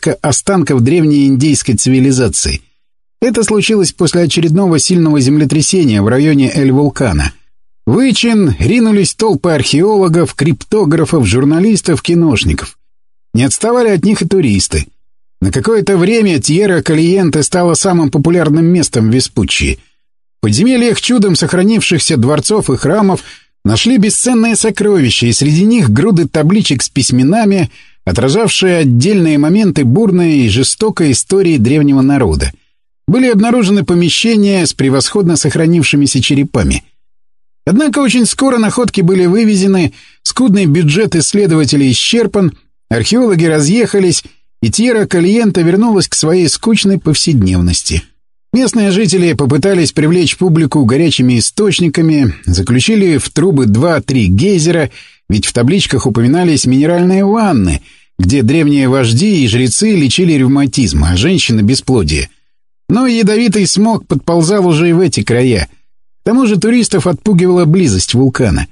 горстка останков древней индейской цивилизации. Это случилось после очередного сильного землетрясения в районе Эль-Вулкана. В Ичин ринулись толпы археологов, криптографов, журналистов, киношников. Не отставали от них и туристы. На какое-то время Тьерра Калиенте стала самым популярным местом в Веспуччи. В подземельях чудом сохранившихся дворцов и храмов нашли бесценные сокровища, и среди них груды табличек с письменами, отражавшие отдельные моменты бурной и жестокой истории древнего народа. Были обнаружены помещения с превосходно сохранившимися черепами. Однако очень скоро находки были вывезены, скудный бюджет исследователей исчерпан, археологи разъехались, и Тьера Кальента вернулась к своей скучной повседневности. Местные жители попытались привлечь публику горячими источниками, заключили в трубы два-три гейзера, ведь в табличках упоминались минеральные ванны, где древние вожди и жрецы лечили ревматизм, а женщины — бесплодие. Но ядовитый смог подползал уже и в эти края. К тому же туристов отпугивала близость вулкана.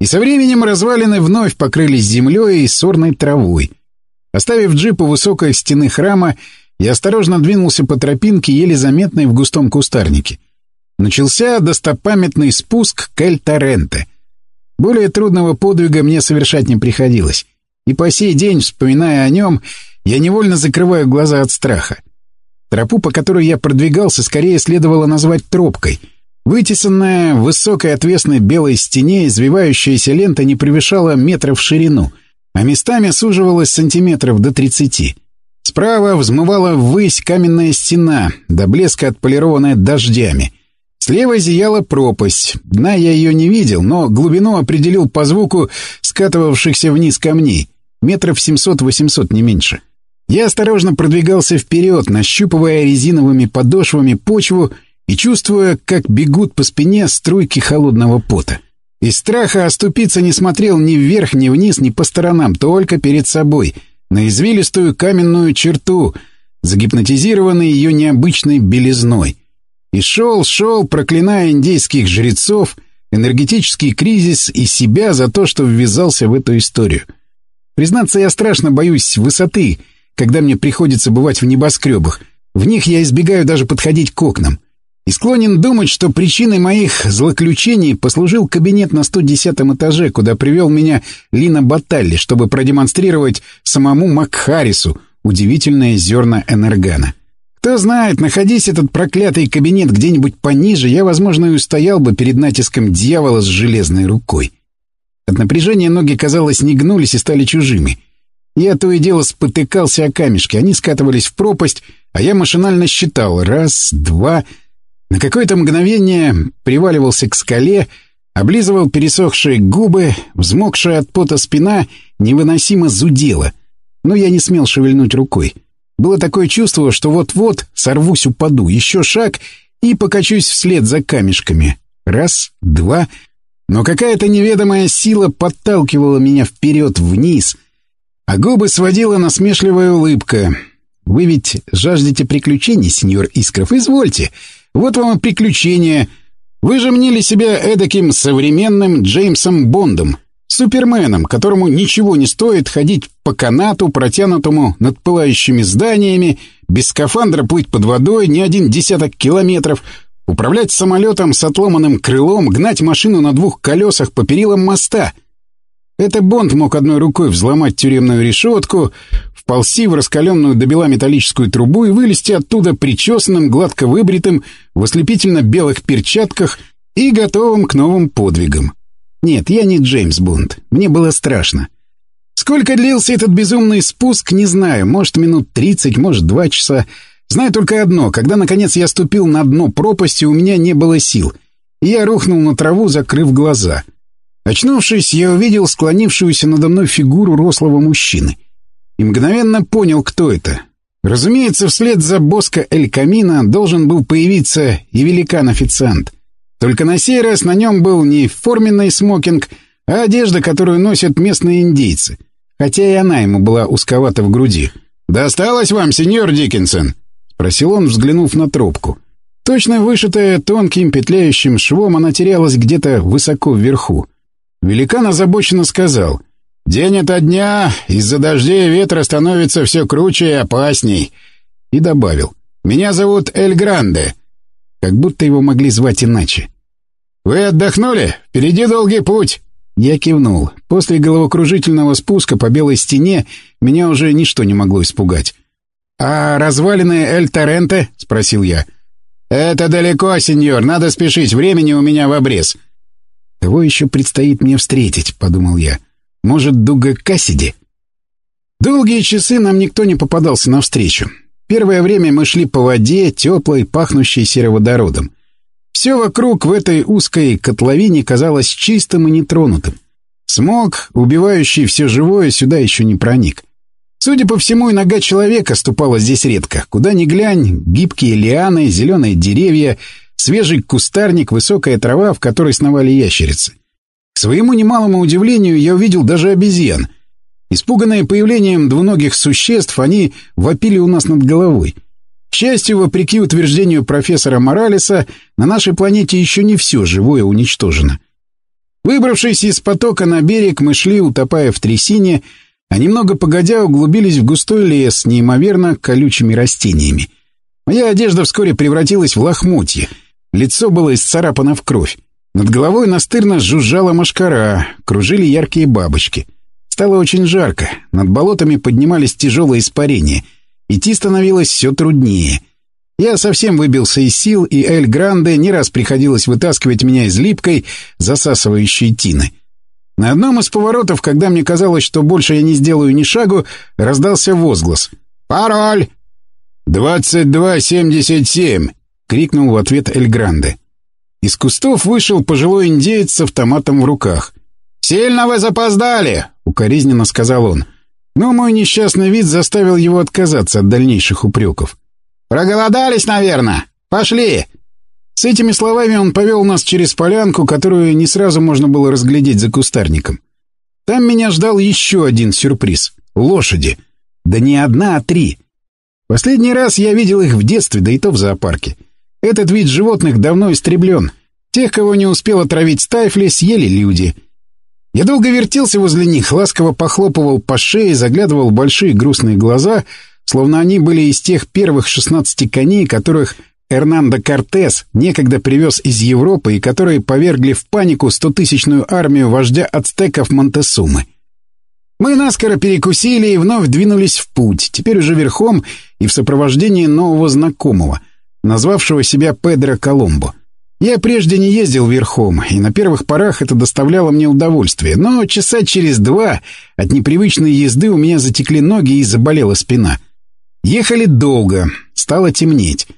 И со временем развалины вновь покрылись землей и сорной травой — Оставив джип у высокой стены храма, я осторожно двинулся по тропинке, еле заметной в густом кустарнике. Начался достопамятный спуск к Эль-Торренте. Более трудного подвига мне совершать не приходилось. И по сей день, вспоминая о нем, я невольно закрываю глаза от страха. Тропу, по которой я продвигался, скорее следовало назвать тропкой. Вытесанная в высокой отвесной белой стене извивающаяся лента не превышала метров в ширину — а местами суживалась сантиметров до тридцати. Справа взмывала ввысь каменная стена, до блеска отполированная дождями. Слева зияла пропасть. Дна я ее не видел, но глубину определил по звуку скатывавшихся вниз камней. Метров семьсот-восемьсот, не меньше. Я осторожно продвигался вперед, нащупывая резиновыми подошвами почву и чувствуя, как бегут по спине струйки холодного пота. Из страха оступиться не смотрел ни вверх, ни вниз, ни по сторонам, только перед собой, на извилистую каменную черту, загипнотизированный ее необычной белизной. И шел, шел, проклиная индейских жрецов, энергетический кризис и себя за то, что ввязался в эту историю. Признаться, я страшно боюсь высоты, когда мне приходится бывать в небоскребах. В них я избегаю даже подходить к окнам и склонен думать, что причиной моих злоключений послужил кабинет на 110 этаже, куда привел меня Лина Баталли, чтобы продемонстрировать самому Макхарису удивительное зерна энергана. Кто знает, находись этот проклятый кабинет где-нибудь пониже, я, возможно, и устоял бы перед натиском дьявола с железной рукой. От напряжения ноги, казалось, не гнулись и стали чужими. Я то и дело спотыкался о камешки, они скатывались в пропасть, а я машинально считал — раз, два... На какое-то мгновение приваливался к скале, облизывал пересохшие губы, взмокшая от пота спина невыносимо зудела. Но я не смел шевельнуть рукой. Было такое чувство, что вот-вот сорвусь, упаду. Еще шаг и покачусь вслед за камешками. Раз, два... Но какая-то неведомая сила подталкивала меня вперед, вниз, а губы сводила насмешливая улыбка. «Вы ведь жаждете приключений, сеньор Искров? Извольте. Вот вам и приключения. Вы же мнили себя эдаким современным Джеймсом Бондом, суперменом, которому ничего не стоит ходить по канату, протянутому над пылающими зданиями, без скафандра плыть под водой не один десяток километров, управлять самолетом с отломанным крылом, гнать машину на двух колесах по перилам моста — это Бонд мог одной рукой взломать тюремную решетку, вползти в раскаленную до бела металлическую трубу и вылезти оттуда причесанным, гладко выбритым, в ослепительно белых перчатках и готовым к новым подвигам. Нет, я не Джеймс Бонд. Мне было страшно. Сколько длился этот безумный спуск, не знаю. Может, минут тридцать, может, два часа. Знаю только одно. Когда, наконец, я ступил на дно пропасти, у меня не было сил. И я рухнул на траву, закрыв глаза — Очнувшись, я увидел склонившуюся надо мной фигуру рослого мужчины. И мгновенно понял, кто это. Разумеется, вслед за Боско Эль Камино должен был появиться и великан-официант. Только на сей раз на нем был не форменный смокинг, а одежда, которую носят местные индейцы. Хотя и она ему была узковата в груди. «Досталось вам, сеньор Диккенсон?» — спросил он, взглянув на трубку. Точно вышитая тонким петляющим швом, она терялась где-то высоко вверху. Великан озабоченно сказал. День ото дня из-за дождей и ветра становится все круче и опасней. И добавил. Меня зовут Эль Гранде. Как будто его могли звать иначе. «Вы отдохнули? Впереди долгий путь!» Я кивнул. После головокружительного спуска по белой стене меня уже ничто не могло испугать. «А развалины Эль Торренте?» — спросил я. «Это далеко, сеньор. Надо спешить. Времени у меня в обрез». «Кого еще предстоит мне встретить?» — подумал я. «Может, Дуга Кассиди?» Долгие часы нам никто не попадался навстречу. Первое время мы шли по воде, теплой, пахнущей сероводородом. Все вокруг в этой узкой котловине казалось чистым и нетронутым. Смог, убивающий все живое, сюда еще не проник. Судя по всему, и нога человека ступала здесь редко. Куда ни глянь, гибкие лианы, зеленые деревья, свежий кустарник, высокая трава, в которой сновали ящерицы. К своему немалому удивлению, я увидел даже обезьян. Испуганные появлением двуногих существ, они вопили у нас над головой. К счастью, вопреки утверждению профессора Моралеса, на нашей планете еще не все живое уничтожено. Выбравшись из потока на берег, мы шли, утопая в трясине, а немного погодя углубились в густой лес с неимоверно колючими растениями. Моя одежда вскоре превратилась в лохмотье, лицо было исцарапано в кровь. Над головой настырно жужжала машкара, кружили яркие бабочки. Стало очень жарко, над болотами поднимались тяжелые испарения — Идти становилось все труднее. Я совсем выбился из сил, и Эль Гранде не раз приходилось вытаскивать меня из липкой, засасывающей тины. На одном из поворотов, когда мне казалось, что больше я не сделаю ни шагу, раздался возглас. «Пароль!» «Двадцать два семьдесят семь!» — крикнул в ответ Эль Гранде. Из кустов вышел пожилой индеец с автоматом в руках. «Сильно вы запоздали!» — укоризненно сказал он. Но мой несчастный вид заставил его отказаться от дальнейших упреков. «Проголодались, наверное? Пошли!» С этими словами он повел нас через полянку, которую не сразу можно было разглядеть за кустарником. Там меня ждал еще один сюрприз — лошади. Да не одна, а три. Последний раз я видел их в детстве, да и то в зоопарке. Этот вид животных давно истреблен. Тех, кого не успел отравить стайфли, съели люди. Я долго вертелся возле них, ласково похлопывал по шее, заглядывал в большие грустные глаза, словно они были из тех первых шестнадцати коней, которых Эрнандо Кортес некогда привез из Европы и которые повергли в панику стотысячную армию вождя ацтеков Монтесумы. Мы наскоро перекусили и вновь двинулись в путь, теперь уже верхом и в сопровождении нового знакомого, назвавшего себя Педро Коломбо. Я прежде не ездил верхом, и на первых порах это доставляло мне удовольствие, но часа через два от непривычной езды у меня затекли ноги и заболела спина. Ехали долго, стало темнеть.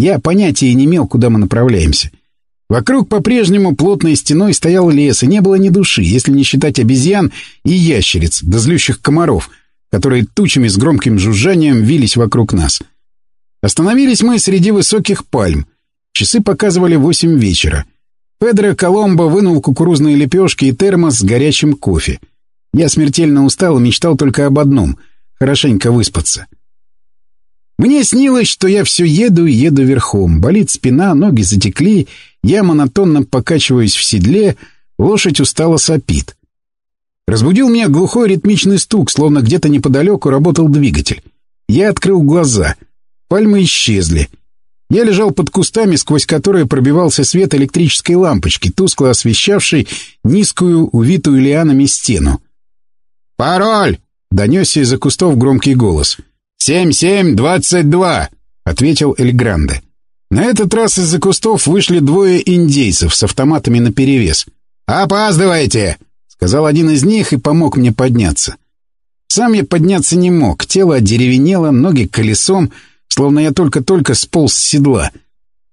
Я понятия не имел, куда мы направляемся. Вокруг по-прежнему плотной стеной стоял лес, и не было ни души, если не считать обезьян и ящериц, да злющих комаров, которые тучами с громким жужжанием вились вокруг нас. Остановились мы среди высоких пальм — Часы показывали восемь вечера. Педро Коломбо вынул кукурузные лепешки и термос с горячим кофе. Я смертельно устал и мечтал только об одном — хорошенько выспаться. Мне снилось, что я все еду и еду верхом. Болит спина, ноги затекли, я монотонно покачиваюсь в седле, лошадь устало сопит. Разбудил меня глухой ритмичный стук, словно где-то неподалеку работал двигатель. Я открыл глаза. Пальмы исчезли — я лежал под кустами, сквозь которые пробивался свет электрической лампочки, тускло освещавшей низкую, увитую лианами стену. «Пароль!» — донесся из-за кустов громкий голос. «Семь-семь двадцать два!» — ответил Эльгранде. На этот раз из-за кустов вышли двое индейцев с автоматами наперевес. «Опаздываете!» — сказал один из них и помог мне подняться. Сам я подняться не мог, тело одеревенело, ноги колесом — словно я только-только сполз с седла.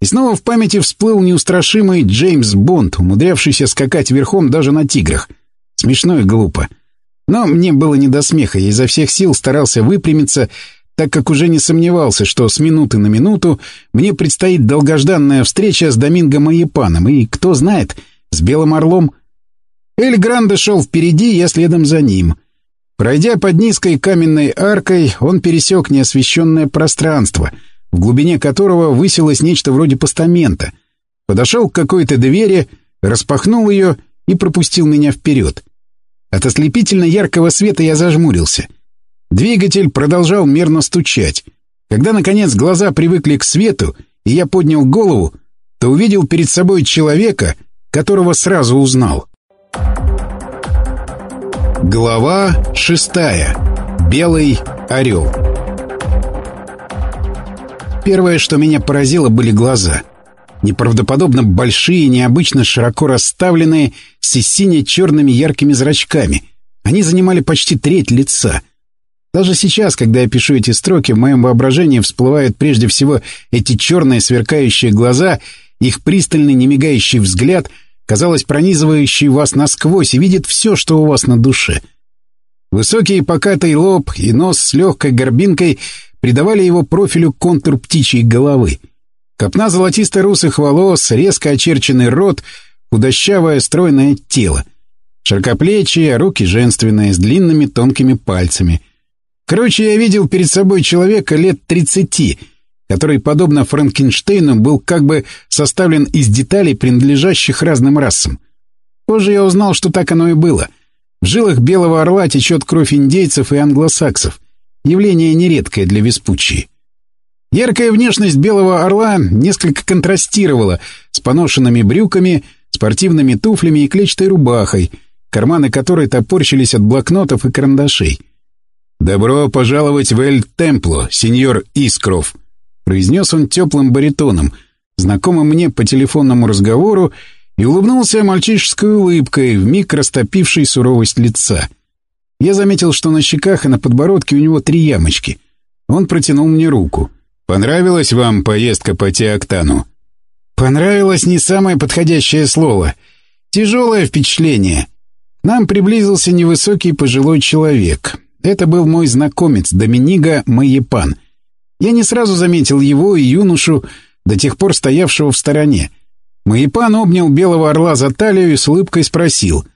И снова в памяти всплыл неустрашимый Джеймс Бонд, умудрявшийся скакать верхом даже на тиграх. Смешно и глупо. Но мне было не до смеха, я изо всех сил старался выпрямиться, так как уже не сомневался, что с минуты на минуту мне предстоит долгожданная встреча с Доминго Маепаном и, кто знает, с Белым Орлом. Эль Гранде шел впереди, я следом за ним — Пройдя под низкой каменной аркой, он пересек неосвещенное пространство, в глубине которого высилось нечто вроде постамента. Подошел к какой-то двери, распахнул ее и пропустил меня вперед. От ослепительно яркого света я зажмурился. Двигатель продолжал мерно стучать. Когда, наконец, глаза привыкли к свету, и я поднял голову, то увидел перед собой человека, которого сразу узнал. Глава шестая. Белый орел. Первое, что меня поразило, были глаза. Неправдоподобно большие, необычно широко расставленные, с сине-черными яркими зрачками. Они занимали почти треть лица. Даже сейчас, когда я пишу эти строки, в моем воображении всплывают прежде всего эти черные сверкающие глаза, их пристальный немигающий взгляд, казалось, пронизывающий вас насквозь и видит все, что у вас на душе. Высокий покатый лоб и нос с легкой горбинкой придавали его профилю контур птичьей головы. Копна золотисто-русых волос, резко очерченный рот, худощавое стройное тело. Широкоплечие, руки женственные, с длинными тонкими пальцами. Короче, я видел перед собой человека лет тридцати, который, подобно Франкенштейну, был как бы составлен из деталей, принадлежащих разным расам. Позже я узнал, что так оно и было. В жилах белого орла течет кровь индейцев и англосаксов. Явление нередкое для Веспуччи. Яркая внешность белого орла несколько контрастировала с поношенными брюками, спортивными туфлями и клетчатой рубахой, карманы которой топорщились от блокнотов и карандашей. «Добро пожаловать в Эль-Темпло, сеньор Искров», — произнес он теплым баритоном, знакомым мне по телефонному разговору, и улыбнулся мальчишеской улыбкой, вмиг растопившей суровость лица. Я заметил, что на щеках и на подбородке у него три ямочки. Он протянул мне руку. «Понравилась вам поездка по Теоктану?» «Понравилось не самое подходящее слово. Тяжелое впечатление. нам приблизился невысокий пожилой человек. Это был мой знакомец Доминиго Майепан. Я не сразу заметил его и юношу, до тех пор стоявшего в стороне. Майепан обнял белого орла за талию и с улыбкой спросил.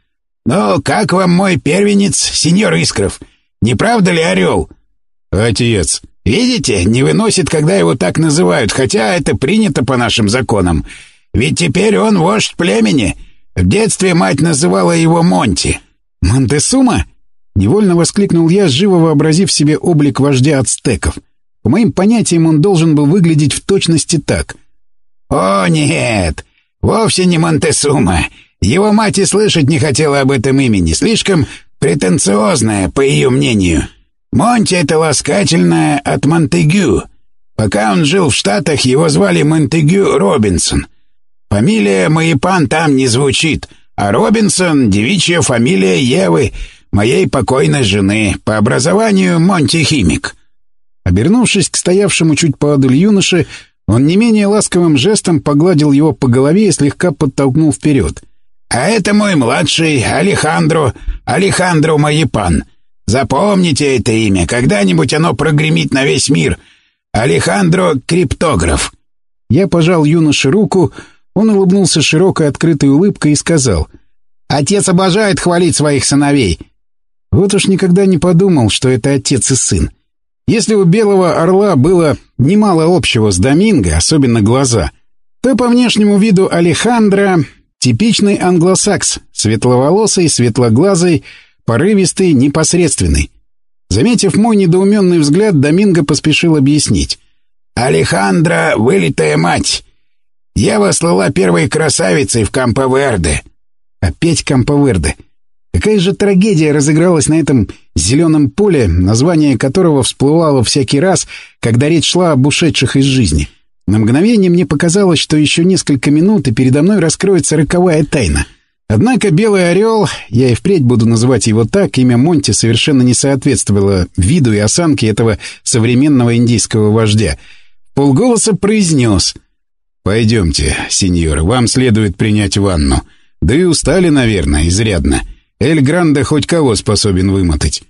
«Ну, как вам мой первенец, сеньор Искров? Не правда ли орел?» «Отец». «Видите, не выносит, когда его так называют, хотя это принято по нашим законам. Ведь теперь он вождь племени. В детстве мать называла его Монти». «Монтесума?» Невольно воскликнул я, живо вообразив себе облик вождя ацтеков. По моим понятиям, он должен был выглядеть в точности так. «О, нет! Вовсе не Монтесума. Его мать и слышать не хотела об этом имени. Слишком претенциозное, по ее мнению. Монти — это ласкательное от Монтегю. Пока он жил в Штатах, его звали Монтегю Робинсон. Фамилия Маипан там не звучит, а Робинсон — девичья фамилия Евы — моей покойной жены, по образованию Монти-химик». Обернувшись к стоявшему чуть поодаль юноше, он не менее ласковым жестом погладил его по голове и слегка подтолкнул вперед. «А это мой младший Алехандро, Алехандро Маепан. Запомните это имя, когда-нибудь оно прогремит на весь мир. Алехандро — криптограф». Я пожал юноше руку, он улыбнулся широкой открытой улыбкой и сказал, «Отец обожает хвалить своих сыновей. Вот уж никогда не подумал, что это отец и сын. Если у Белого Орла было немало общего с Доминго, особенно глаза, то по внешнему виду Алехандро — типичный англосакс, светловолосый, светлоглазый, порывистый, непосредственный. Заметив мой недоуменный взгляд, Доминго поспешил объяснить. «Алехандро — вылитая мать. Я вослала первой красавицей в Камповерде». «Опять Камповерде». Какая же трагедия разыгралась на этом зеленом поле, название которого всплывало всякий раз, когда речь шла об ушедших из жизни. На мгновение мне показалось, что еще несколько минут, и передо мной раскроется роковая тайна. Однако Белый Орел, я и впредь буду называть его так, имя Монти совершенно не соответствовало виду и осанке этого современного индийского вождя. Полголоса произнес «Пойдемте, сеньор, вам следует принять ванну. Да и устали, наверное, изрядно». Эль Гранде хоть кого способен вымотать.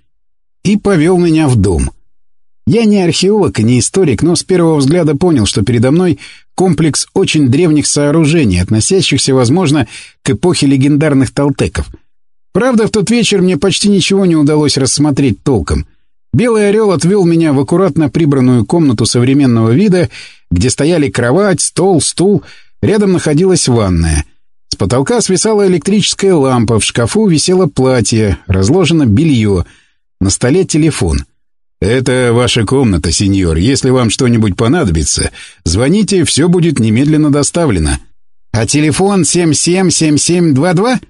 И повел меня в дом. Я не археолог и не историк, но с первого взгляда понял, что передо мной комплекс очень древних сооружений, относящихся, возможно, к эпохе легендарных толтеков. Правда, в тот вечер мне почти ничего не удалось рассмотреть толком. Белый орел отвел меня в аккуратно прибранную комнату современного вида, где стояли кровать, стол, стул, рядом находилась ванная — С потолка свисала электрическая лампа, в шкафу висело платье, разложено белье, на столе телефон. «Это ваша комната, сеньор. Если вам что-нибудь понадобится, звоните, все будет немедленно доставлено». «А телефон 777722?»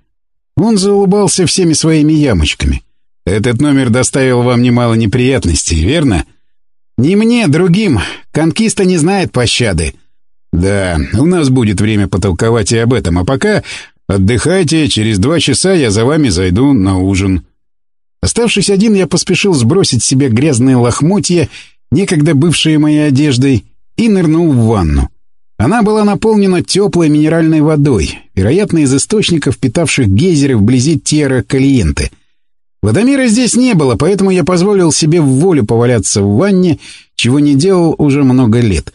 Он заулыбался всеми своими ямочками. «Этот номер доставил вам немало неприятностей, верно?» «Не мне, другим. Конкиста не знает пощады». «Да, у нас будет время потолковать и об этом, а пока отдыхайте, через два часа я за вами зайду на ужин». Оставшись один, я поспешил сбросить себе грязные лохмотья, некогда бывшие моей одеждой, и нырнул в ванну. Она была наполнена теплой минеральной водой, вероятно, из источников, питавших гейзеры вблизи Тьерра Калиенты. Водомера здесь не было, поэтому я позволил себе в волю поваляться в ванне, чего не делал уже много лет.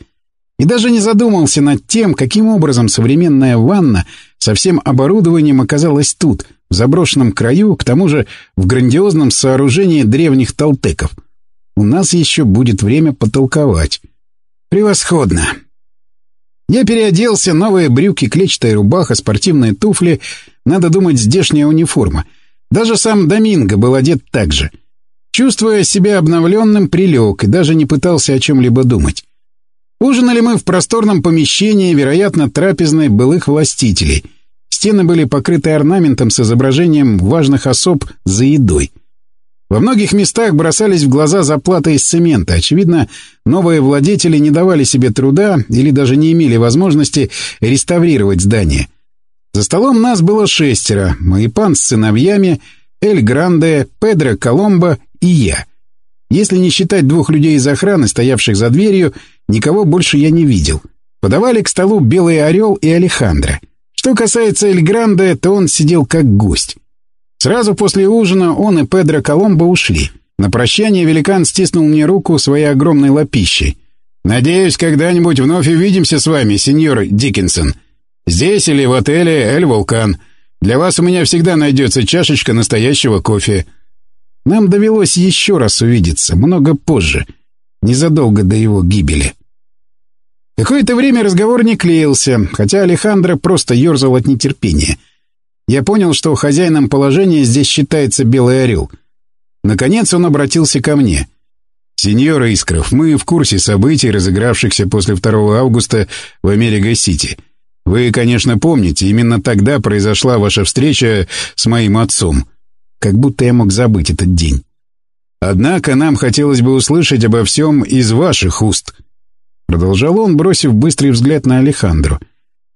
И даже не задумался над тем, каким образом современная ванна со всем оборудованием оказалась тут, в заброшенном краю, к тому же в грандиозном сооружении древних толтеков. У нас еще будет время потолковать. Превосходно. Я переоделся, новые брюки, клетчатая рубаха, спортивные туфли. Надо думать, здешняя униформа. Даже сам Доминго был одет так же. Чувствуя себя обновленным, прилег и даже не пытался о чем-либо думать. Ужинали мы в просторном помещении, вероятно, трапезной былых властителей. Стены были покрыты орнаментом с изображением важных особ за едой — во многих местах бросались в глаза заплаты из цемента. Очевидно, новые владетели не давали себе труда или даже не имели возможности реставрировать здание. За столом нас было шестеро. Мои пан с сыновьями, Эль Гранде, Педро Коломбо и я. Если не считать двух людей из охраны, стоявших за дверью, никого больше я не видел. Подавали к столу Белый Орел и Алехандро. Что касается Эль Гранде, то он сидел как гость. Сразу после ужина он и Педро Коломбо ушли. На прощание великан стиснул мне руку своей огромной лапищей. «Надеюсь, когда-нибудь вновь увидимся с вами, сеньор Диккенсон. Здесь или в отеле «Эль Вулкан». Для вас у меня всегда найдется чашечка настоящего кофе». Нам довелось еще раз увидеться, много позже, незадолго до его гибели. Какое-то время разговор не клеился, хотя Алехандро просто ерзал от нетерпения — я понял, что хозяином положения здесь считается Белый Орел. Наконец он обратился ко мне. «Сеньор Искров, мы в курсе событий, разыгравшихся после 2 августа в Америка-Сити. Вы, конечно, помните, именно тогда произошла ваша встреча с моим отцом. Как будто я мог забыть этот день. Однако нам хотелось бы услышать обо всем из ваших уст». Продолжал он, бросив быстрый взгляд на Алехандро.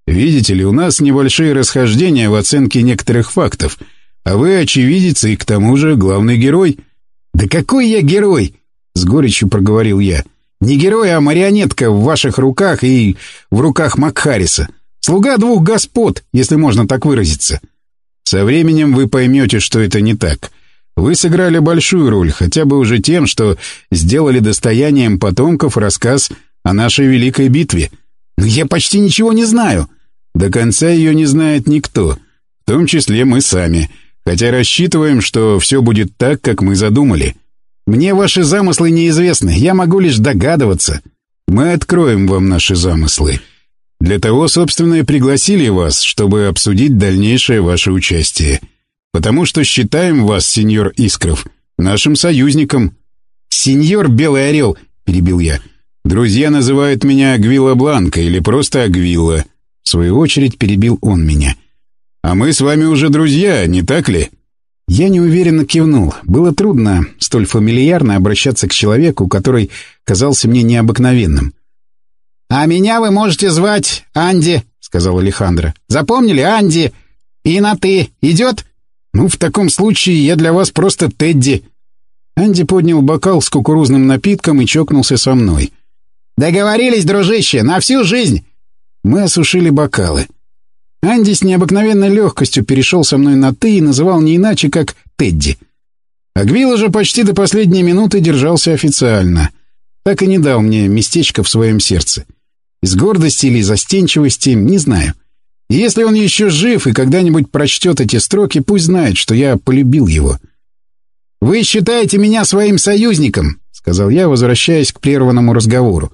Видите ли, у нас небольшие расхождения в оценке некоторых фактов, а вы очевидец и к тому же главный герой». «Да какой я герой?» — с горечью проговорил я. «Не герой, а марионетка в ваших руках и в руках Макхариса. Слуга двух господ, если можно так выразиться». «Со временем вы поймете, что это не так. Вы сыграли большую роль, хотя бы уже тем, что сделали достоянием потомков рассказ о нашей великой битве». «Но я почти ничего не знаю». «До конца ее не знает никто, в том числе мы сами, хотя рассчитываем, что все будет так, как мы задумали. Мне ваши замыслы неизвестны, я могу лишь догадываться. Мы откроем вам наши замыслы. Для того, собственно, и пригласили вас, чтобы обсудить дальнейшее ваше участие. Потому что считаем вас, сеньор Искров, нашим союзником». «Сеньор Белый Орел», — перебил я, — Друзья называют меня Агвила Бланка или просто Агвила. В свою очередь перебил он меня. А мы с вами уже друзья, не так ли? Я неуверенно кивнул. Было трудно столь фамильярно обращаться к человеку, который казался мне необыкновенным. «А меня вы можете звать Анди», — сказал Алехандро. «Запомнили, Анди? И на «ты» идет?» «Ну, в таком случае я для вас просто Тедди». Анди поднял бокал с кукурузным напитком и чокнулся со мной. «Договорились, дружище, на всю жизнь!» Мы осушили бокалы. Анди с необыкновенной легкостью перешел со мной на «ты» и называл не иначе, как Тедди. Агвила же почти до последней минуты держался официально. Так и не дал мне местечко в своем сердце. Из гордости или застенчивости, не знаю. И если он еще жив и когда-нибудь прочтет эти строки, пусть знает, что я полюбил его. «Вы считаете меня своим союзником», — сказал я, возвращаясь к прерванному разговору.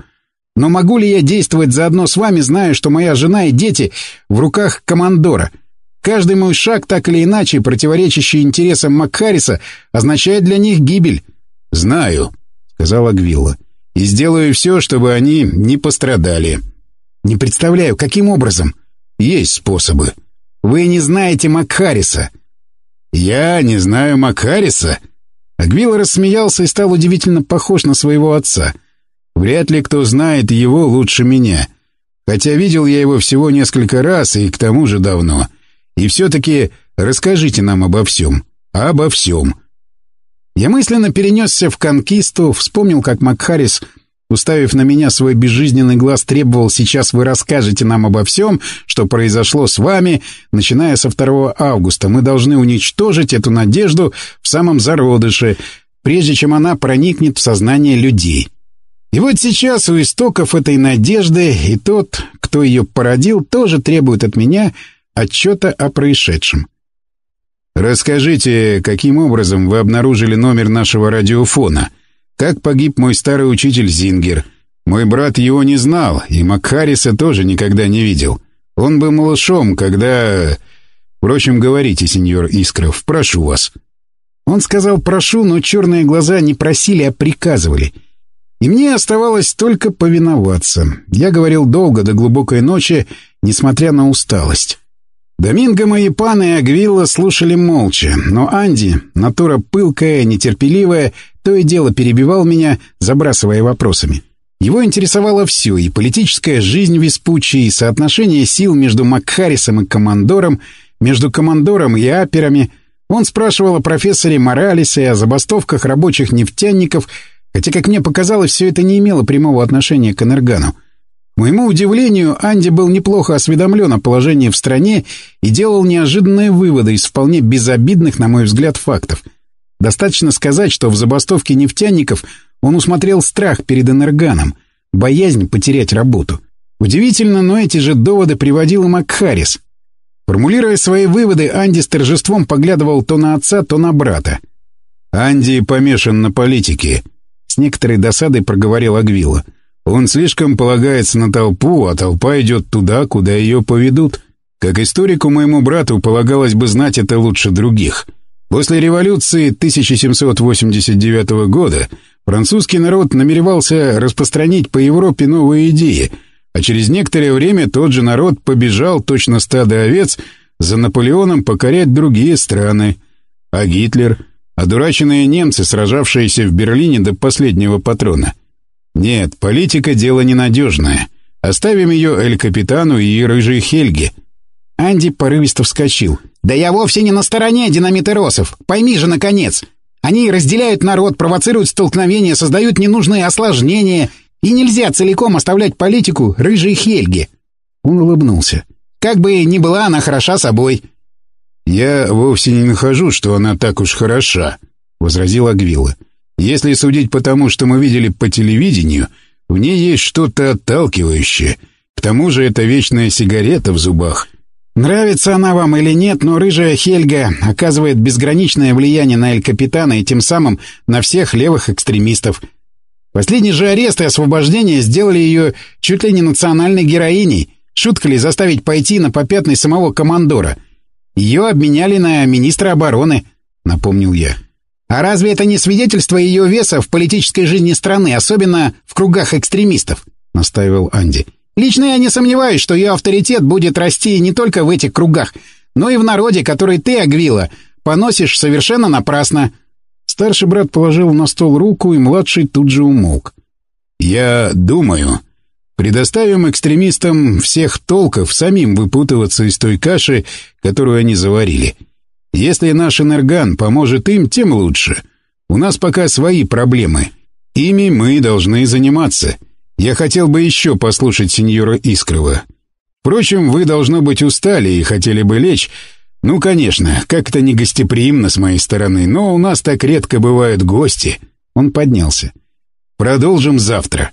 Но могу ли я действовать заодно с вами, зная, что моя жена и дети в руках командора? Каждый мой шаг, так или иначе, противоречащий интересам Макхариса, означает для них гибель. «Знаю», — сказала Гвилла, — «и сделаю все, чтобы они не пострадали». «Не представляю, каким образом?» «Есть способы». «Вы не знаете Макхариса». «Я не знаю Макхариса?» Агвилла рассмеялся и стал удивительно похож на своего отца. «Вряд ли кто знает его лучше меня. Хотя видел я его всего несколько раз и к тому же давно. И все-таки расскажите нам обо всем. Обо всем». Я мысленно перенесся в конкисту, вспомнил, как Макхарис, уставив на меня свой безжизненный глаз, требовал «Сейчас вы расскажете нам обо всем, что произошло с вами, начиная со 2 августа. Мы должны уничтожить эту надежду в самом зародыше, прежде чем она проникнет в сознание людей». И вот сейчас у истоков этой надежды и тот, кто ее породил, тоже требует от меня отчета о происшедшем. «Расскажите, каким образом вы обнаружили номер нашего радиофона? Как погиб мой старый учитель Зингер? Мой брат его не знал, и Макхариса тоже никогда не видел. Он был малышом, когда... Впрочем, говорите, сеньор Искров, прошу вас». Он сказал «прошу», но черные глаза не просили, а приказывали. И мне оставалось только повиноваться. Я говорил долго, до глубокой ночи, несмотря на усталость. Доминго Маипан и Агвилла слушали молча, но Анди, натура пылкая, нетерпеливая, то и дело перебивал меня, забрасывая вопросами. Его интересовало все, и политическая жизнь Веспуччи, и соотношение сил между Макхарисом и Командором, между Командором и Аперами. Он спрашивал о профессоре Моралесе и о забастовках рабочих нефтяников, хотя, как мне показалось, все это не имело прямого отношения к Энергану. К моему удивлению, Анди был неплохо осведомлен о положении в стране и делал неожиданные выводы из вполне безобидных, на мой взгляд, фактов. Достаточно сказать, что в забастовке нефтяников он усмотрел страх перед энерганом, боязнь потерять работу. Удивительно, но эти же доводы приводил и Макхарис. Формулируя свои выводы, Анди с торжеством поглядывал то на отца, то на брата. «Анди помешан на политике», — с некоторой досадой проговорил Агвилла. Он слишком полагается на толпу, а толпа идет туда, куда ее поведут. Как историку моему брату полагалось бы знать это лучше других. После революции 1789 года французский народ намеревался распространить по Европе новые идеи, а через некоторое время тот же народ побежал, точно стадо овец, за Наполеоном покорять другие страны. А Гитлер, одураченные немцы, сражавшиеся в Берлине до последнего патрона — «Нет, политика — дело ненадежное. Оставим ее Эль-Капитану и Рыжей Хельге». Анди порывисто вскочил. «Да я вовсе не на стороне динамитеросов. Пойми же, наконец. Они разделяют народ, провоцируют столкновения, создают ненужные осложнения. И нельзя целиком оставлять политику Рыжей Хельге». Он улыбнулся. «Как бы ни была она хороша собой». «Я вовсе не нахожу, что она так уж хороша», — возразил Агвилла. Если судить по тому, что мы видели по телевидению, в ней есть что-то отталкивающее. К тому же это вечная сигарета в зубах. Нравится она вам или нет, но рыжая Хельга оказывает безграничное влияние на Эль-Капитана и тем самым на всех левых экстремистов. Последний же арест и освобождение сделали ее чуть ли не национальной героиней. Шутка ли заставить пойти на попятный самого командора? Ее обменяли на министра обороны, напомнил я. А разве это не свидетельство ее веса в политической жизни страны, особенно в кругах экстремистов? настаивал Анди. Лично я не сомневаюсь, что ее авторитет будет расти не только в этих кругах, но и в народе, который ты, Агвила, поносишь совершенно напрасно. Старший брат положил на стол руку, и младший тут же умолк. «Я думаю, предоставим экстремистам всех толков самим выпутываться из той каши, которую они заварили. Если наш энерган поможет им, тем лучше. У нас пока свои проблемы. Ими мы должны заниматься. Я хотел бы еще послушать сеньора Искрова. Впрочем, вы, должно быть, устали и хотели бы лечь. Ну, конечно, как-то не гостеприимно с моей стороны, но у нас так редко бывают гости. Он поднялся. Продолжим завтра.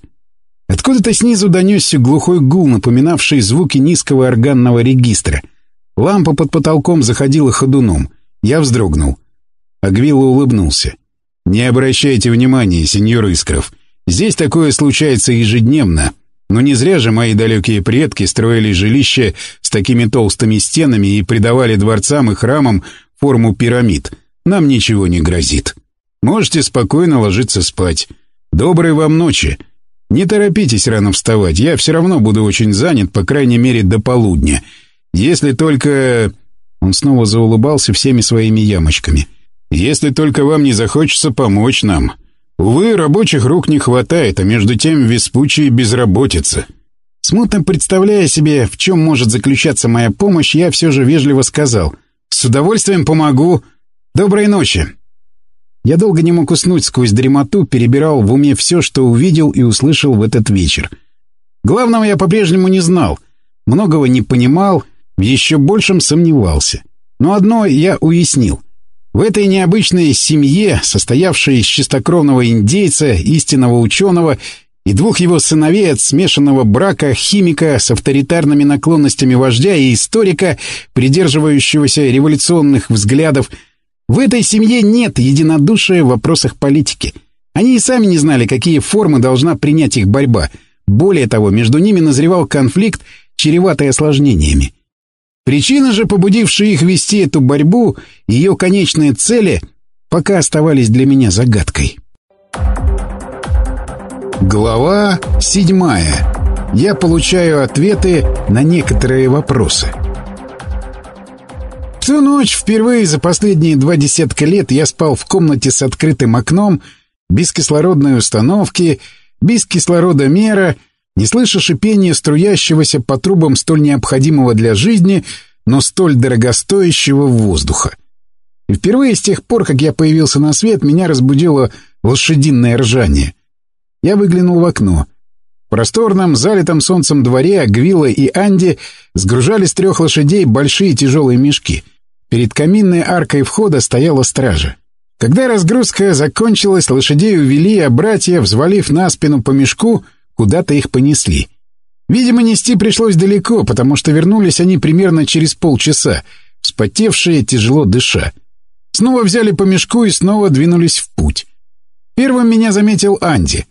Откуда-то снизу донесся глухой гул, напоминавший звуки низкого органного регистра — Лампа под потолком заходила ходуном. Я вздрогнул. Агвилла улыбнулся. «Не обращайте внимания, сеньор Искров. Здесь такое случается ежедневно. Но не зря же мои далекие предки строили жилища с такими толстыми стенами и придавали дворцам и храмам форму пирамид. Нам ничего не грозит. Можете спокойно ложиться спать. Доброй вам ночи. Не торопитесь рано вставать, я все равно буду очень занят, по крайней мере, до полудня. Если только...» Он снова заулыбался всеми своими ямочками. «Если только вам не захочется помочь нам. Увы, рабочих рук не хватает, а между тем веспучая безработица». Смутно представляя себе, в чем может заключаться моя помощь, я все же вежливо сказал. «С удовольствием помогу. Доброй ночи». Я долго не мог уснуть сквозь дремоту, перебирал в уме все, что увидел и услышал в этот вечер. Главного я по-прежнему не знал, многого не понимал, в еще большем сомневался. Но одно я уяснил. В этой необычной семье, состоявшей из чистокровного индейца, истинного ученого и двух его сыновей от смешанного брака химика с авторитарными наклонностями вождя и историка, придерживающегося революционных взглядов, в этой семье нет единодушия в вопросах политики. Они и сами не знали, какие формы должна принять их борьба. Более того, между ними назревал конфликт, чреватый осложнениями. Причины же, побудившие их вести эту борьбу, ее конечные цели, пока оставались для меня загадкой. Глава седьмая. Я получаю ответы на некоторые вопросы. В ту ночь впервые за последние два десятка лет я спал в комнате с открытым окном, без кислородной установки, без кислородомера, не слыша шипения струящегося по трубам столь необходимого для жизни, но столь дорогостоящего воздуха. И впервые с тех пор, как я появился на свет, меня разбудило лошадиное ржание. Я выглянул в окно. В просторном, залитом солнцем дворе Агвила и Анди сгружали с трех лошадей большие тяжелые мешки — Перед каминной аркой входа стояла стража. Когда разгрузка закончилась, лошадей увели, а братья, взвалив на спину по мешку, куда-то их понесли. Видимо, нести пришлось далеко, потому что вернулись они примерно через полчаса, вспотевшие, тяжело дыша. Снова взяли по мешку и снова двинулись в путь. Первым меня заметил Анди.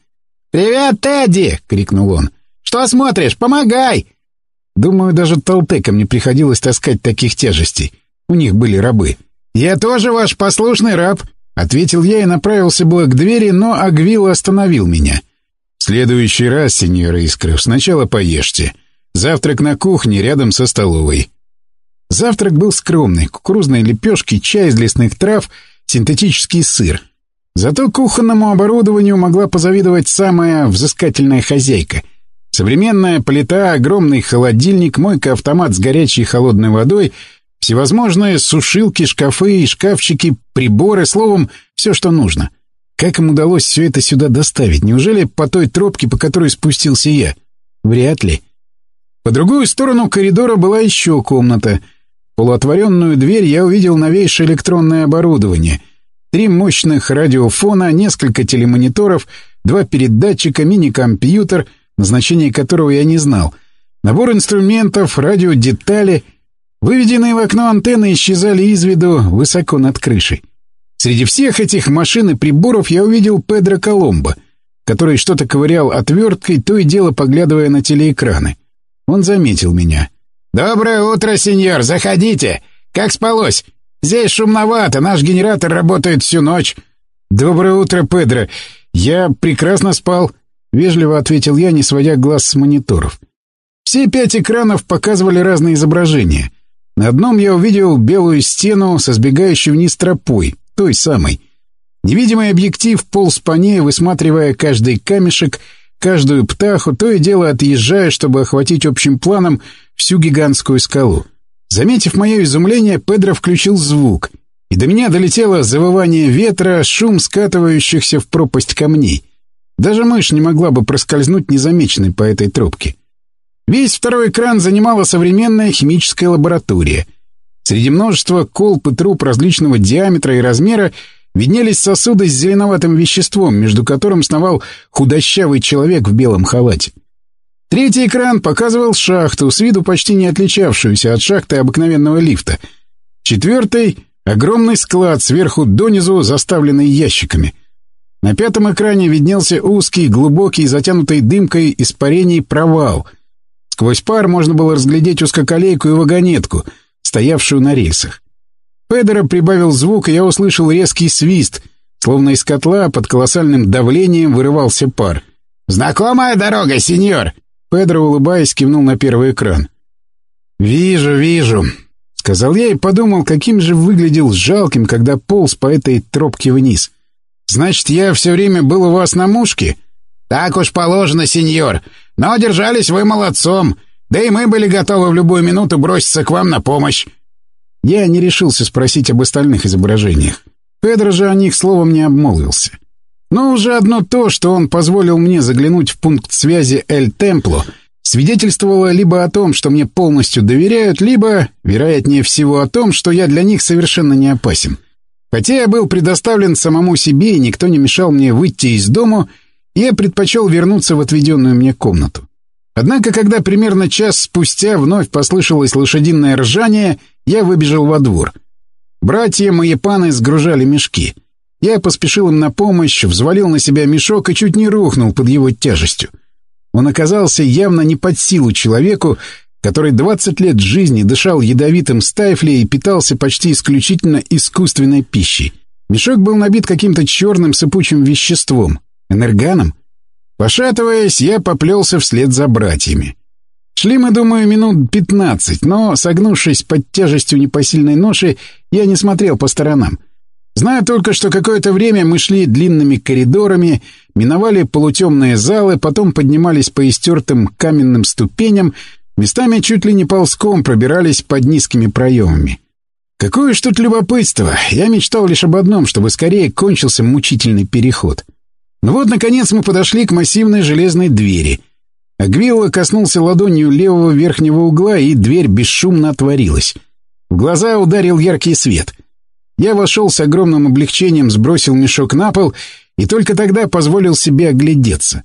«Привет, Тедди!» — крикнул он. «Что смотришь? Помогай!» Думаю, даже толтекам не приходилось таскать таких тяжестей. У них были рабы. «Я тоже ваш послушный раб», — ответил я и направился было к двери, но Агвил остановил меня. «В следующий раз, сеньор Искров, сначала поешьте. Завтрак на кухне рядом со столовой». Завтрак был скромный. Кукурузные лепешки, чай из лесных трав, синтетический сыр. Зато кухонному оборудованию могла позавидовать самая взыскательная хозяйка. Современная плита, огромный холодильник, мойка-автомат с горячей и холодной водой — Всевозможные сушилки, шкафы и шкафчики, приборы, словом, все, что нужно. Как им удалось все это сюда доставить? Неужели по той тропке, по которой спустился я? Вряд ли. По другую сторону коридора была еще комната. Полуотворенную дверь я увидел новейшее электронное оборудование. Три мощных радиофона, несколько телемониторов, два передатчика, мини-компьютер, назначение которого я не знал, набор инструментов, радиодетали — Выведенные в окно антенны исчезали из виду высоко над крышей. Среди всех этих машин и приборов я увидел Педро Коломбо, который что-то ковырял отверткой, то и дело поглядывая на телеэкраны. Он заметил меня. «Доброе утро, сеньор, заходите! Как спалось? Здесь шумновато, наш генератор работает всю ночь». «Доброе утро, Педро. Я прекрасно спал», — вежливо ответил я, не сводя глаз с мониторов. Все пять экранов показывали разные изображения — на одном я увидел белую стену со сбегающей вниз тропой, той самой. Невидимый объектив полз по ней, высматривая каждый камешек, каждую птаху, то и дело отъезжая, чтобы охватить общим планом всю гигантскую скалу. Заметив мое изумление, Педро включил звук, и до меня долетело завывание ветра, шум скатывающихся в пропасть камней. Даже мышь не могла бы проскользнуть незамеченной по этой тропке. Весь второй экран занимала современная химическая лаборатория. Среди множества колб и труб различного диаметра и размера виднелись сосуды с зеленоватым веществом, между которым сновал худощавый человек в белом халате. Третий экран показывал шахту, с виду почти не отличавшуюся от шахты обыкновенного лифта. Четвертый — огромный склад, сверху донизу заставленный ящиками. На пятом экране виднелся узкий, глубокий, затянутый дымкой испарений провал. Сквозь пар можно было разглядеть узкоколейку и вагонетку, стоявшую на рельсах. Педро прибавил звук, и я услышал резкий свист, словно из котла под колоссальным давлением вырывался пар. «Знакомая дорога, сеньор!» Педро, улыбаясь, кивнул на первый экран. «Вижу, вижу», — сказал я и подумал, каким же выглядел жалким, когда полз по этой тропке вниз. «Значит, я все время был у вас на мушке?» «Так уж положено, сеньор. Но держались вы молодцом. Да и мы были готовы в любую минуту броситься к вам на помощь». Я не решился спросить об остальных изображениях. Педро же о них словом не обмолвился. Но уже одно то, что он позволил мне заглянуть в пункт связи Эль Темпло, свидетельствовало либо о том, что мне полностью доверяют, либо, вероятнее всего, о том, что я для них совершенно не опасен. Хотя я был предоставлен самому себе, и никто не мешал мне выйти из дома, я предпочел вернуться в отведенную мне комнату. Однако, когда примерно час спустя вновь послышалось лошадиное ржание, я выбежал во двор. Братья мои паны сгружали мешки — я поспешил им на помощь, взвалил на себя мешок и чуть не рухнул под его тяжестью. Он оказался явно не под силу человеку, который 20 лет жизни дышал ядовитым стайфле и питался почти исключительно искусственной пищей. Мешок был набит каким-то черным сыпучим веществом, энерганом. Пошатываясь, я поплелся вслед за братьями. Шли мы, думаю, минут пятнадцать, но, согнувшись под тяжестью непосильной ноши, я не смотрел по сторонам — Знаю только, что какое-то время мы шли длинными коридорами, миновали полутемные залы, потом поднимались по истертым каменным ступеням, местами чуть ли не ползком пробирались под низкими проемами. Какое ж тут любопытство! Я мечтал лишь об одном, чтобы скорее кончился мучительный переход. Ну вот, наконец, мы подошли к массивной железной двери. Агвилла коснулся ладонью левого верхнего угла, и дверь бесшумно отворилась. В глаза ударил яркий свет — я вошел с огромным облегчением, сбросил мешок на пол и только тогда позволил себе оглядеться.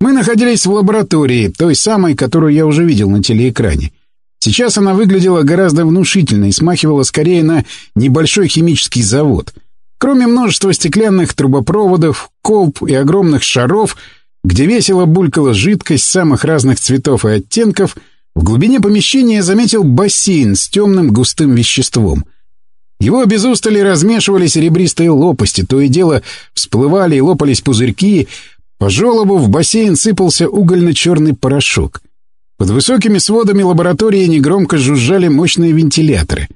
Мы находились в лаборатории, той самой, которую я уже видел на телеэкране. Сейчас она выглядела гораздо внушительно и смахивала скорее на небольшой химический завод. Кроме множества стеклянных трубопроводов, колб и огромных шаров, где весело булькала жидкость самых разных цветов и оттенков, в глубине помещения я заметил бассейн с темным густым веществом — его без устали размешивали серебристые лопасти, то и дело всплывали и лопались пузырьки, по желобу в бассейн сыпался угольно-черный порошок. Под высокими сводами лаборатории негромко жужжали мощные вентиляторы.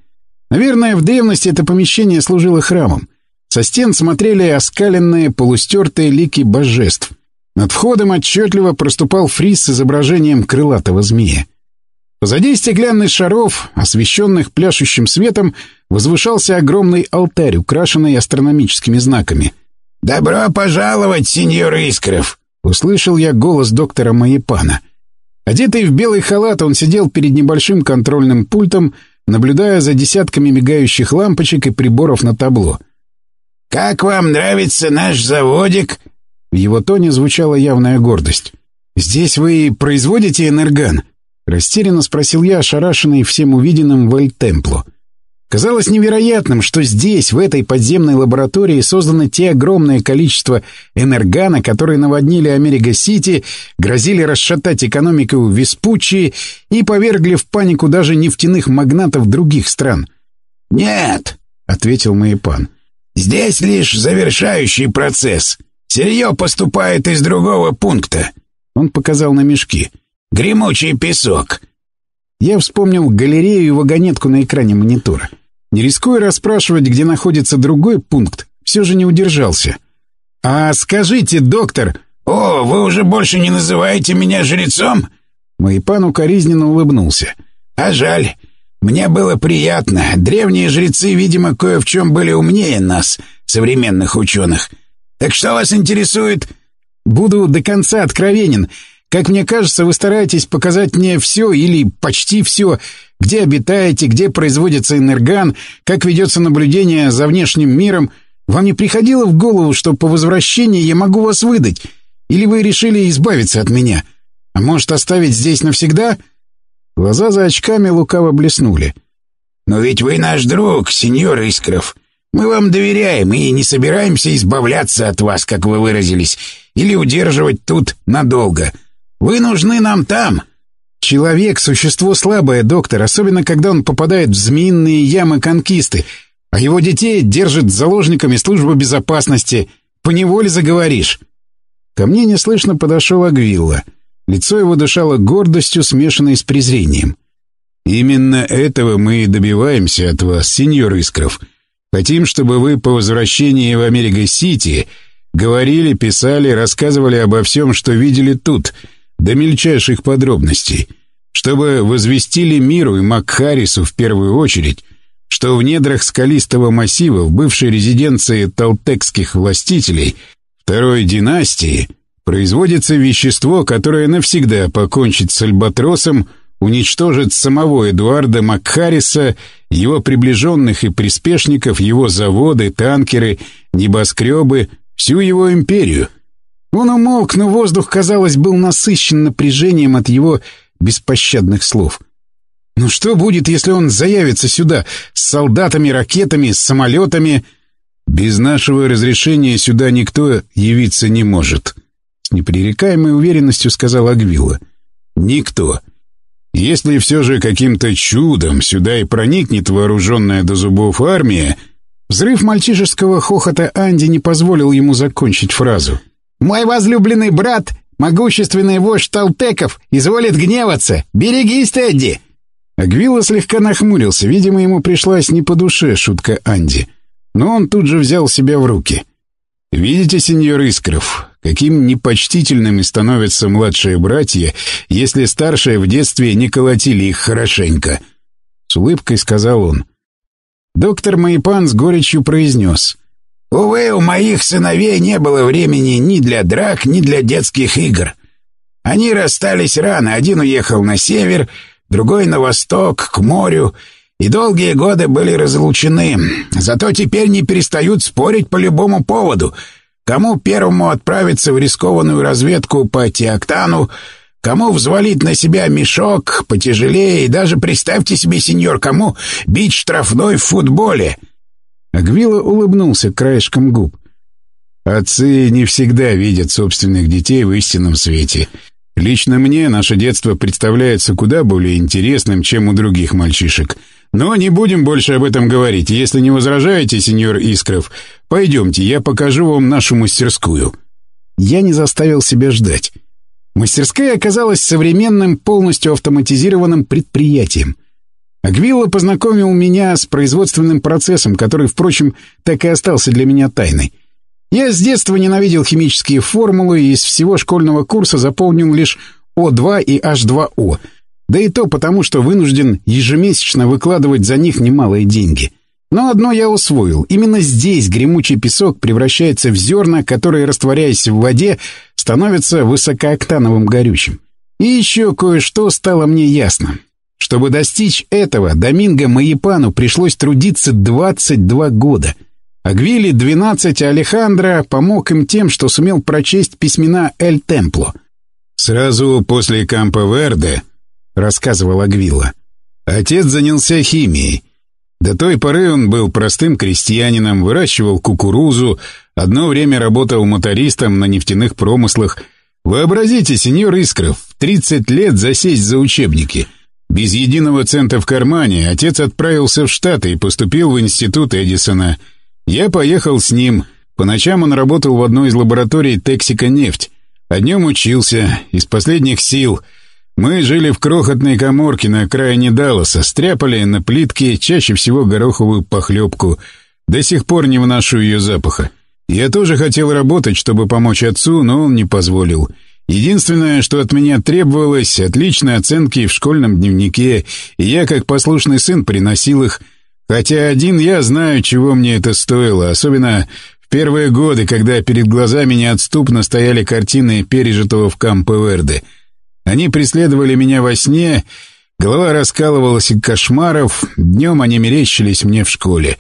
Наверное, в древности это помещение служило храмом. Со стен смотрели оскаленные полустертые лики божеств. Над входом отчетливо проступал фриз с изображением крылатого змея. Позади стеклянных шаров, освещенных пляшущим светом, возвышался огромный алтарь, украшенный астрономическими знаками. «Добро пожаловать, сеньор Искров!» — услышал я голос доктора Маепана. Одетый в белый халат, он сидел перед небольшим контрольным пультом, наблюдая за десятками мигающих лампочек и приборов на табло. «Как вам нравится наш заводик?» В его тоне звучала явная гордость. «Здесь вы производите энерган?» Растерянно спросил я, ошарашенный всем увиденным в Эль-Темпло. Казалось невероятным, что здесь, в этой подземной лаборатории, создано те огромное количество энергана, которые наводнили Америка-Сити, грозили расшатать экономику Веспуччи и повергли в панику даже нефтяных магнатов других стран. «Нет», — ответил Маепан, — «здесь лишь завершающий процесс. Сырье поступает из другого пункта». Он показал на мешки. Гремучий песок!» Я вспомнил галерею и вагонетку на экране монитора. Не рискуя расспрашивать, где находится другой пункт, все же не удержался. «А скажите, доктор...» «О, вы уже больше не называете меня жрецом?» Моипан укоризненно улыбнулся. «А жаль. Мне было приятно. Древние жрецы, видимо, кое в чем были умнее нас, современных ученых. Так что вас интересует?» «Буду до конца откровенен. Как мне кажется, вы стараетесь показать мне все или почти все, где обитаете, где производится энерган, как ведется наблюдение за внешним миром. Вам не приходило в голову, что по возвращении я могу вас выдать? Или вы решили избавиться от меня? А может, оставить здесь навсегда?» Глаза за очками лукаво блеснули. «Но ведь вы наш друг, сеньор Искров. Мы вам доверяем и не собираемся избавляться от вас, как вы выразились, или удерживать тут надолго. Вы нужны нам там». «Человек — существо слабое, доктор, особенно когда он попадает в змеиные ямы конкисты, а его детей держит заложниками служба безопасности. Поневоле заговоришь». Ко мне неслышно подошел Агвилла. Лицо его дышало гордостью, смешанной с презрением. «Именно этого мы и добиваемся от вас, сеньор Искров. Хотим, чтобы вы по возвращении в Америка-Сити говорили, писали, рассказывали обо всем, что видели тут, до мельчайших подробностей, чтобы возвестили миру и Макхарису в первую очередь, что в недрах скалистого массива в бывшей резиденции талтекских властителей второй династии производится вещество, которое навсегда покончит с альбатросом, уничтожит самого Эдуарда Макхариса его приближенных и приспешников, его заводы, танкеры, небоскребы, всю его империю. Он умолк, но воздух, казалось, был насыщен напряжением от его беспощадных слов. «Ну что будет, если он заявится сюда с солдатами, ракетами, с самолетами?» «Без нашего разрешения сюда никто явиться не может», — непререкаемой уверенностью сказал Агвилла. «Никто. Если все же каким-то чудом сюда и проникнет вооруженная до зубов армия...» Взрыв мальчишеского хохота Анди не позволил ему закончить фразу. «Мой возлюбленный брат, могущественный вождь Талтеков, изволит гневаться. Берегись, Тедди!» Агвилла слегка нахмурился. Видимо, ему пришлась не по душе шутка Анди. Но он тут же взял себя в руки. «Видите, сеньор Искров, каким непочтительными становятся младшие братья, если старшие в детстве не колотили их хорошенько?» С улыбкой сказал он. Доктор Майпан с горечью произнес. «Увы, у моих сыновей не было времени ни для драк, ни для детских игр. Они расстались рано, один уехал на север, другой на восток, к морю, и долгие годы были разлучены. Зато теперь не перестают спорить по любому поводу. Кому первому отправиться в рискованную разведку по Теоктану, Кому взвалить на себя мешок потяжелее, и даже представьте себе, сеньор, кому бить штрафной в футболе. Агвила улыбнулся краешком губ. Отцы не всегда видят собственных детей в истинном свете. Лично мне наше детство представляется куда более интересным, чем у других мальчишек. Но не будем больше об этом говорить. Если не возражаете, сеньор Искров, пойдемте, я покажу вам нашу мастерскую. Я не заставил себя ждать. Мастерская оказалась современным, полностью автоматизированным предприятием. Агвилла познакомил меня с производственным процессом, который, впрочем, так и остался для меня тайной. Я с детства ненавидел химические формулы и из всего школьного курса заполнил лишь О2 и H2O, да и то потому, что вынужден ежемесячно выкладывать за них немалые деньги. Но одно я усвоил. Именно здесь гремучий песок превращается в зерна, которые, растворяясь в воде, становятся высокооктановым горючим. И еще кое-что стало мне ясно. Чтобы достичь этого, Доминго Маепану пришлось трудиться 22 года. А Гвили 12, а Алехандро помог им тем, что сумел прочесть письмена Эль Темпло. «Сразу после Кампо Верде», — рассказывал Агвилла, — «отец занялся химией». До той поры он был простым крестьянином, выращивал кукурузу, одно время работал мотористом на нефтяных промыслах. Вообразите, сеньор Искров, 30 лет засесть за учебники. Без единого цента в кармане отец отправился в Штаты и поступил в институт Эдисона. Я поехал с ним. По ночам он работал в одной из лабораторий Тексика нефть, а днем учился, из последних сил — мы жили в крохотной коморке на окраине Далласа, стряпали на плитке чаще всего гороховую похлебку. До сих пор не вношу ее запаха. Я тоже хотел работать, чтобы помочь отцу, но он не позволил. Единственное, что от меня требовалось, отличные оценки в школьном дневнике, и я, как послушный сын, приносил их. Хотя один я знаю, чего мне это стоило, особенно в первые годы, когда перед глазами неотступно стояли картины пережитого в Кампо-Верде — они преследовали меня во сне, голова раскалывалась от кошмаров, днем они мерещились мне в школе.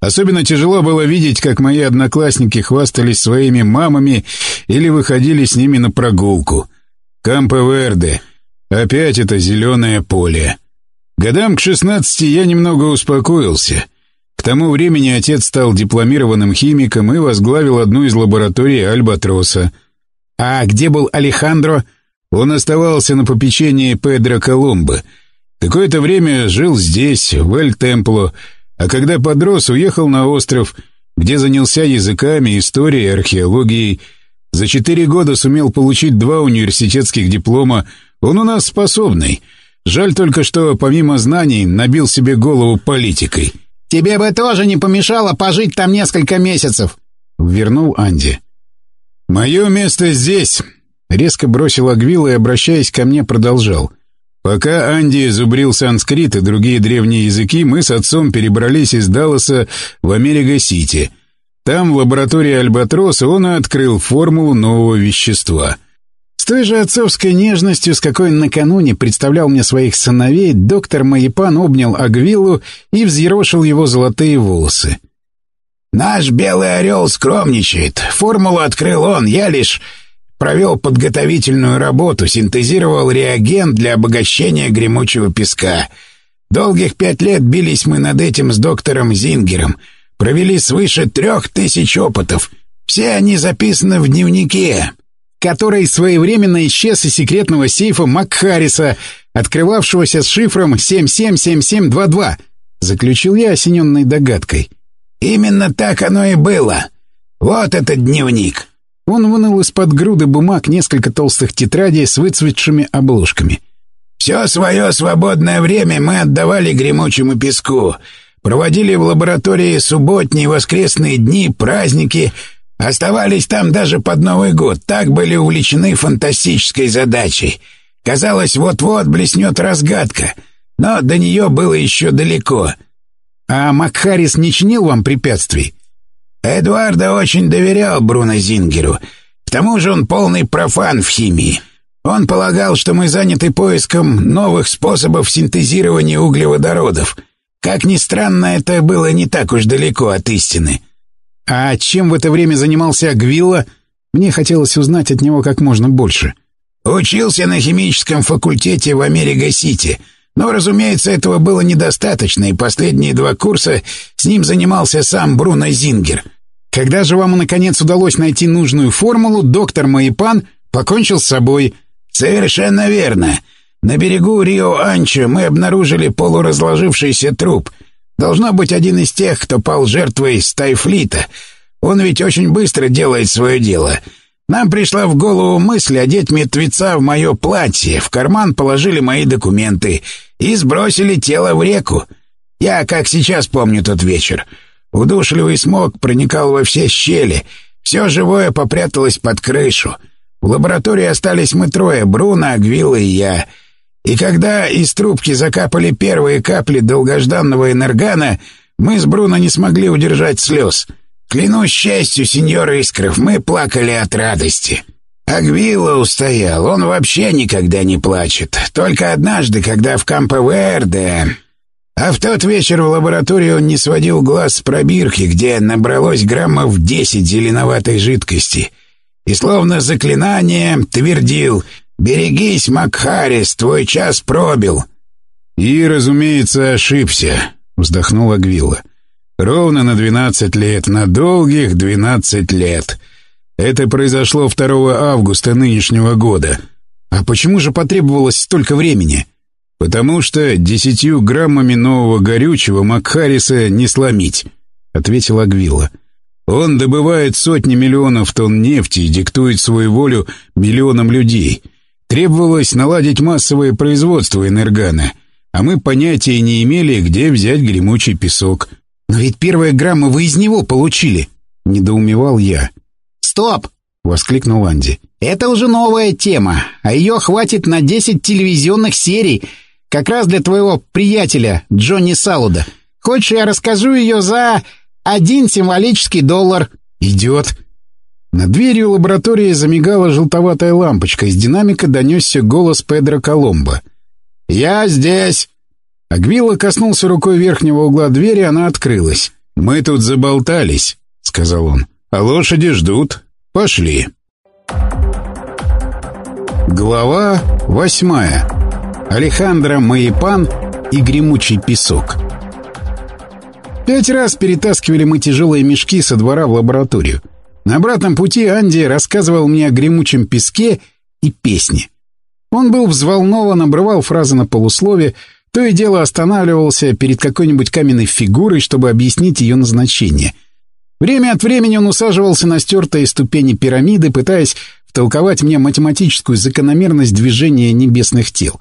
Особенно тяжело было видеть, как мои одноклассники хвастались своими мамами или выходили с ними на прогулку. Кампо-Верде. Опять это зеленое поле. Годам к шестнадцати я немного успокоился. К тому времени отец стал дипломированным химиком и возглавил одну из лабораторий Альбатроса. А где был Алехандро? Он оставался на попечении Педро Коломбо. Какое-то время жил здесь, в Эль-Темпло, а когда подрос, уехал на остров, где занялся языками, историей, археологией. За четыре года сумел получить два университетских диплома. Он у нас способный. Жаль только, что помимо знаний набил себе голову политикой. «Тебе бы тоже не помешало пожить там несколько месяцев», — вернул Анди. «Мое место здесь», — резко бросил Агвилл и, обращаясь ко мне, продолжал. «Пока Анди зубрил санскрит и другие древние языки, мы с отцом перебрались из Далласа в Америка-Сити. Там, в лаборатории Альбатроса, он открыл формулу нового вещества». С той же отцовской нежностью, с какой накануне представлял мне своих сыновей, доктор Маепан обнял Агвилу и взъерошил его золотые волосы. «Наш белый орел скромничает. Формулу открыл он, я лишь провел подготовительную работу, синтезировал реагент для обогащения гремучего песка. Долгих пять лет бились мы над этим с доктором Зингером, провели свыше трех тысяч опытов. Все они записаны в дневнике» который своевременно исчез из секретного сейфа Макхариса, открывавшегося с шифром 777722, заключил я, осененной догадкой. «Именно так оно и было. Вот этот дневник». Он вынул из-под груды бумаг несколько толстых тетрадей с выцветшими обложками. «Все свое свободное время мы отдавали гремучему песку, проводили в лаборатории субботние воскресные дни, праздники, Оставались там даже под Новый год, так были увлечены фантастической задачей. Казалось, вот-вот блеснет разгадка, но до нее было еще далеко. А Макхарис не чинил вам препятствий? Эдуарда очень доверял Бруно Зингеру. К тому же он полный профан в химии. Он полагал, что мы заняты поиском новых способов синтезирования углеводородов. Как ни странно, это было не так уж далеко от истины. А чем в это время занимался Агвилла? Мне хотелось узнать от него как можно больше. Учился на химическом факультете в Америка-Сити. Но, разумеется, этого было недостаточно, и последние два курса с ним занимался сам Бруно Зингер. Когда же вам, наконец, удалось найти нужную формулу, доктор Маипан покончил с собой. Совершенно верно. На берегу Рио-Анчо мы обнаружили полуразложившийся труп — Должно быть один из тех, кто пал жертвой Стайфлита. Он ведь очень быстро делает свое дело. Нам пришла в голову мысль одеть мертвеца в мое платье, в карман положили мои документы и сбросили тело в реку. Я, как сейчас помню тот вечер. Удушливый смог проникал во все щели. Все живое попряталось под крышу. В лаборатории остались мы трое — Бруно, Агвилла и я — и когда из трубки закапали первые капли долгожданного энергана, мы с Бруно не смогли удержать слез. Клянусь счастью, сеньор Искров, мы плакали от радости. Агвилла устоял, он вообще никогда не плачет. Только однажды, когда в Кампо-Верде... А в тот вечер в лаборатории он не сводил глаз с пробирки, где набралось граммов десять зеленоватой жидкости. И словно заклинание твердил «Берегись, Макхарис, твой час пробил». «И, разумеется, ошибся», — вздохнула Гвилла. «Ровно на двенадцать лет, на долгих двенадцать лет. Это произошло 2 августа нынешнего года. А почему же потребовалось столько времени?» «Потому что десятью граммами нового горючего Макхариса не сломить», — ответила Гвилла. «Он добывает сотни миллионов тонн нефти и диктует свою волю миллионам людей». Требовалось наладить массовое производство энергана, а мы понятия не имели, где взять гремучий песок. «Но ведь первые граммы вы из него получили!» — недоумевал я. «Стоп!» — воскликнул Анди. «Это уже новая тема, а ее хватит на десять телевизионных серий, как раз для твоего приятеля Джонни Салуда. Хочешь, я расскажу ее за один символический доллар?» «Идет!» Над дверью лаборатории замигала желтоватая лампочка, из динамика донесся голос Педро Коломбо. «Я здесь!» Агвилла коснулся рукой верхнего угла двери, она открылась. «Мы тут заболтались», — сказал он. «А лошади ждут. Пошли». Глава восьмая. Алехандро Маипан и гремучий песок. Пять раз перетаскивали мы тяжелые мешки со двора в лабораторию. На обратном пути Анди рассказывал мне о гремучем песке и песне. Он был взволнован, обрывал фразы на полуслове, то и дело останавливался перед какой-нибудь каменной фигурой, чтобы объяснить ее назначение. Время от времени он усаживался на стертые ступени пирамиды, пытаясь втолковать мне математическую закономерность движения небесных тел.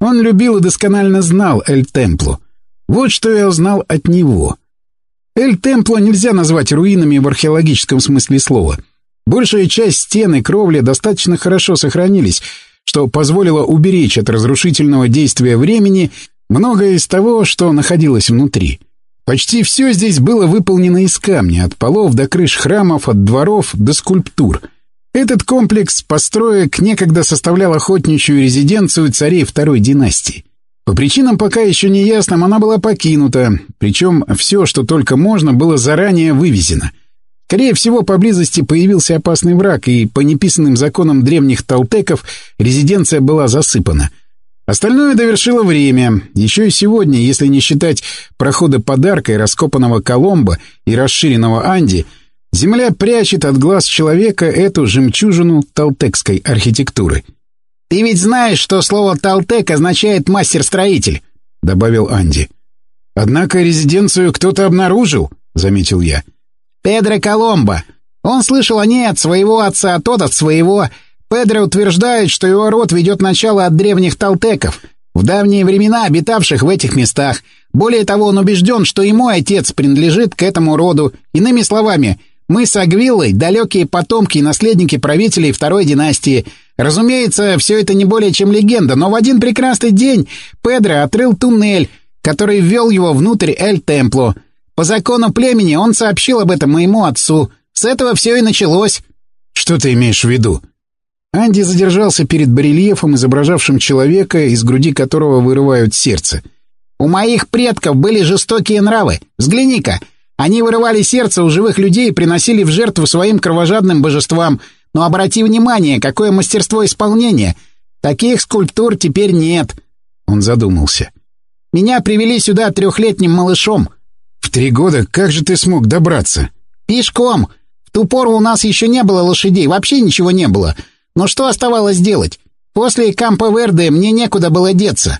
Он любил и досконально знал Эль Темплу. Вот что я узнал от него. Эль Темпло нельзя назвать руинами в археологическом смысле слова. Большая часть стены кровли достаточно хорошо сохранились, что позволило уберечь от разрушительного действия времени многое из того, что находилось внутри. Почти все здесь было выполнено из камня, от полов до крыш храмов, от дворов до скульптур. Этот комплекс построек некогда составлял охотничью резиденцию царей второй династии. По причинам пока еще не ясным она была покинута, причем все, что только можно, было заранее вывезено. Скорее всего, поблизости появился опасный враг, и по неписанным законам древних толтеков резиденция была засыпана. Остальное довершило время. Еще и сегодня, если не считать прохода подарка и раскопанного Коломбо и расширенного Анди, земля прячет от глаз человека эту жемчужину толтекской архитектуры — «Ты ведь знаешь, что слово «Талтек» означает «мастер-строитель», — добавил Анди. «Однако резиденцию кто-то обнаружил», — заметил я. «Педро Коломбо. Он слышал о ней от своего отца, а тот от своего. Педро утверждает, что его род ведет начало от древних талтеков, в давние времена обитавших в этих местах. Более того, он убежден, что мой отец принадлежит к этому роду. Иными словами, мы с Агвиллой — далекие потомки и наследники правителей второй династии — Разумеется, все это не более чем легенда, но в один прекрасный день Педро отрыл туннель, который ввел его внутрь Эль-Темпло. По закону племени он сообщил об этом моему отцу. С этого все и началось. Что ты имеешь в виду? Анди задержался перед барельефом, изображавшим человека, из груди которого вырывают сердце. «У моих предков были жестокие нравы. Взгляни-ка. Они вырывали сердце у живых людей и приносили в жертву своим кровожадным божествам — но обрати внимание, какое мастерство исполнения. Таких скульптур теперь нет. Он задумался. Меня привели сюда трехлетним малышом. В три года как же ты смог добраться? Пешком. В ту пору у нас еще не было лошадей, вообще ничего не было. Но что оставалось делать? После Кампо-Верде мне некуда было деться.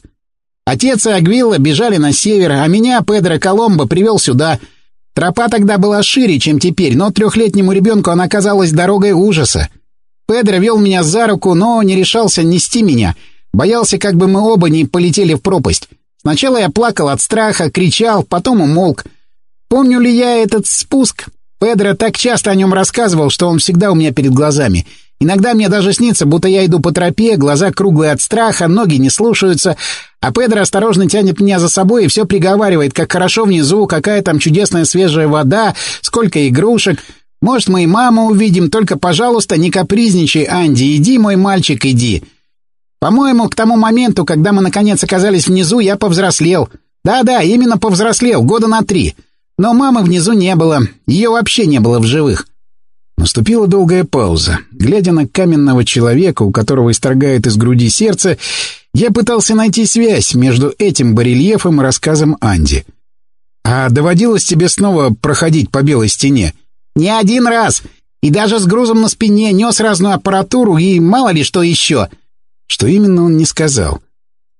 Отец и Агвилла бежали на север, а меня Педро Коломбо привел сюда — Тропа тогда была шире, чем теперь, но трехлетнему ребенку она казалась дорогой ужаса. Педро вел меня за руку, но не решался нести меня. Боялся, как бы мы оба не полетели в пропасть. Сначала я плакал от страха, кричал, потом умолк. Помню ли я этот спуск? Педро так часто о нем рассказывал, что он всегда у меня перед глазами — Иногда мне даже снится, будто я иду по тропе, глаза круглые от страха, ноги не слушаются, а Педро осторожно тянет меня за собой и все приговаривает, как хорошо внизу, какая там чудесная свежая вода, сколько игрушек. Может, мы и маму увидим, только, пожалуйста, не капризничай, Анди, иди, мой мальчик, иди. По-моему, к тому моменту, когда мы наконец оказались внизу, я повзрослел. Да-да, именно повзрослел, года на три. Но мамы внизу не было, ее вообще не было в живых. Наступила долгая пауза. Глядя на каменного человека, у которого исторгает из груди сердце, я пытался найти связь между этим барельефом и рассказом Анди. «А доводилось тебе снова проходить по белой стене?» «Не один раз. И даже с грузом на спине нес разную аппаратуру и мало ли что еще». Что именно он не сказал.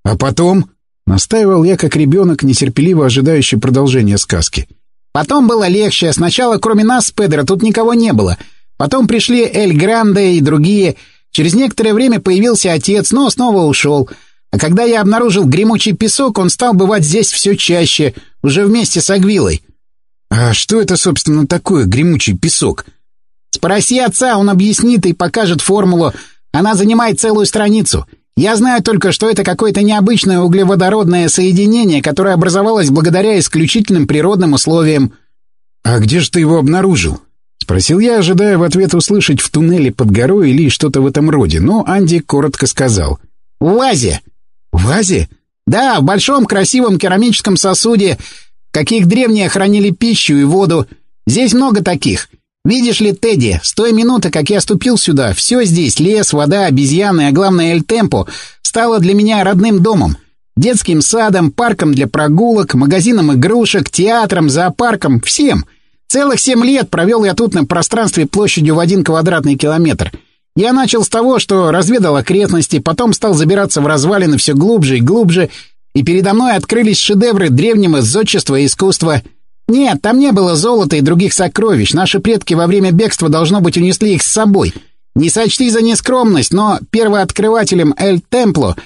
«А потом...» — настаивал я, как ребенок, нетерпеливо ожидающий продолжения сказки. Потом было легче. Сначала, кроме нас Педро, тут никого не было. Потом пришли Эль Гранде и другие. Через некоторое время появился отец, но снова ушел. А когда я обнаружил гремучий песок, он стал бывать здесь все чаще, уже вместе с Агвилой. «А что это, собственно, такое гремучий песок?» «Спроси отца, он объяснит и покажет формулу. Она занимает целую страницу. Я знаю только, что это какое-то необычное углеводородное соединение, которое образовалось благодаря исключительным природным условиям. «А где же ты его обнаружил?» — спросил я, ожидая в ответ услышать в туннеле под горой или что-то в этом роде, но Анди коротко сказал. «В вазе». «В вазе?» «Да, в большом красивом керамическом сосуде, каких древние хранили пищу и воду. Здесь много таких. Видишь ли, Тедди, с той минуты, как я ступил сюда, все здесь, лес, вода, обезьяны, а главное, Эль Темпо, стало для меня родным домом. Детским садом, парком для прогулок, магазином игрушек, театром, зоопарком, всем. Целых семь лет провел я тут на пространстве площадью в один квадратный километр. Я начал с того, что разведал окрестности, потом стал забираться в развалины все глубже и глубже, и передо мной открылись шедевры древнего зодчества и искусства. Нет, там не было золота и других сокровищ. Наши предки во время бегства, должно быть, унесли их с собой. Не сочти за нескромность, но первооткрывателем Эль Темпло